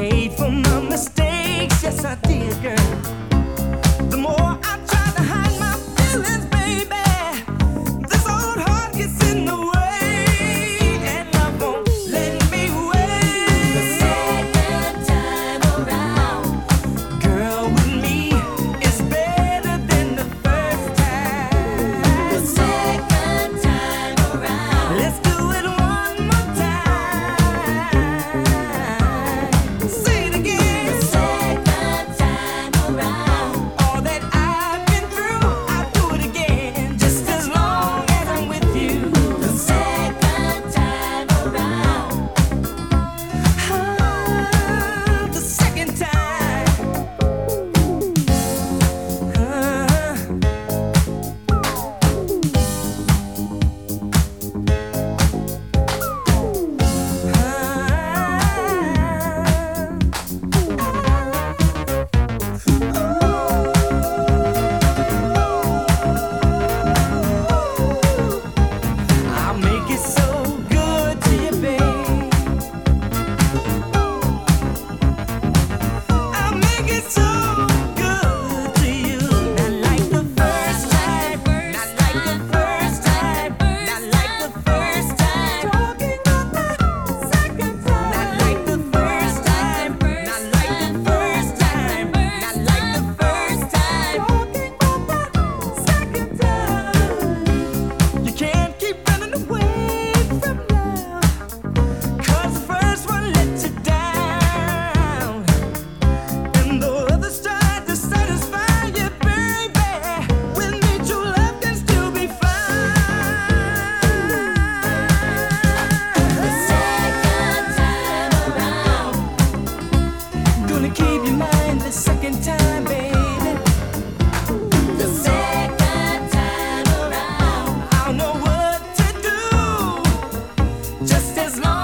paid for my mistakes. Yes, I did, girl. I'll make it so.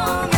long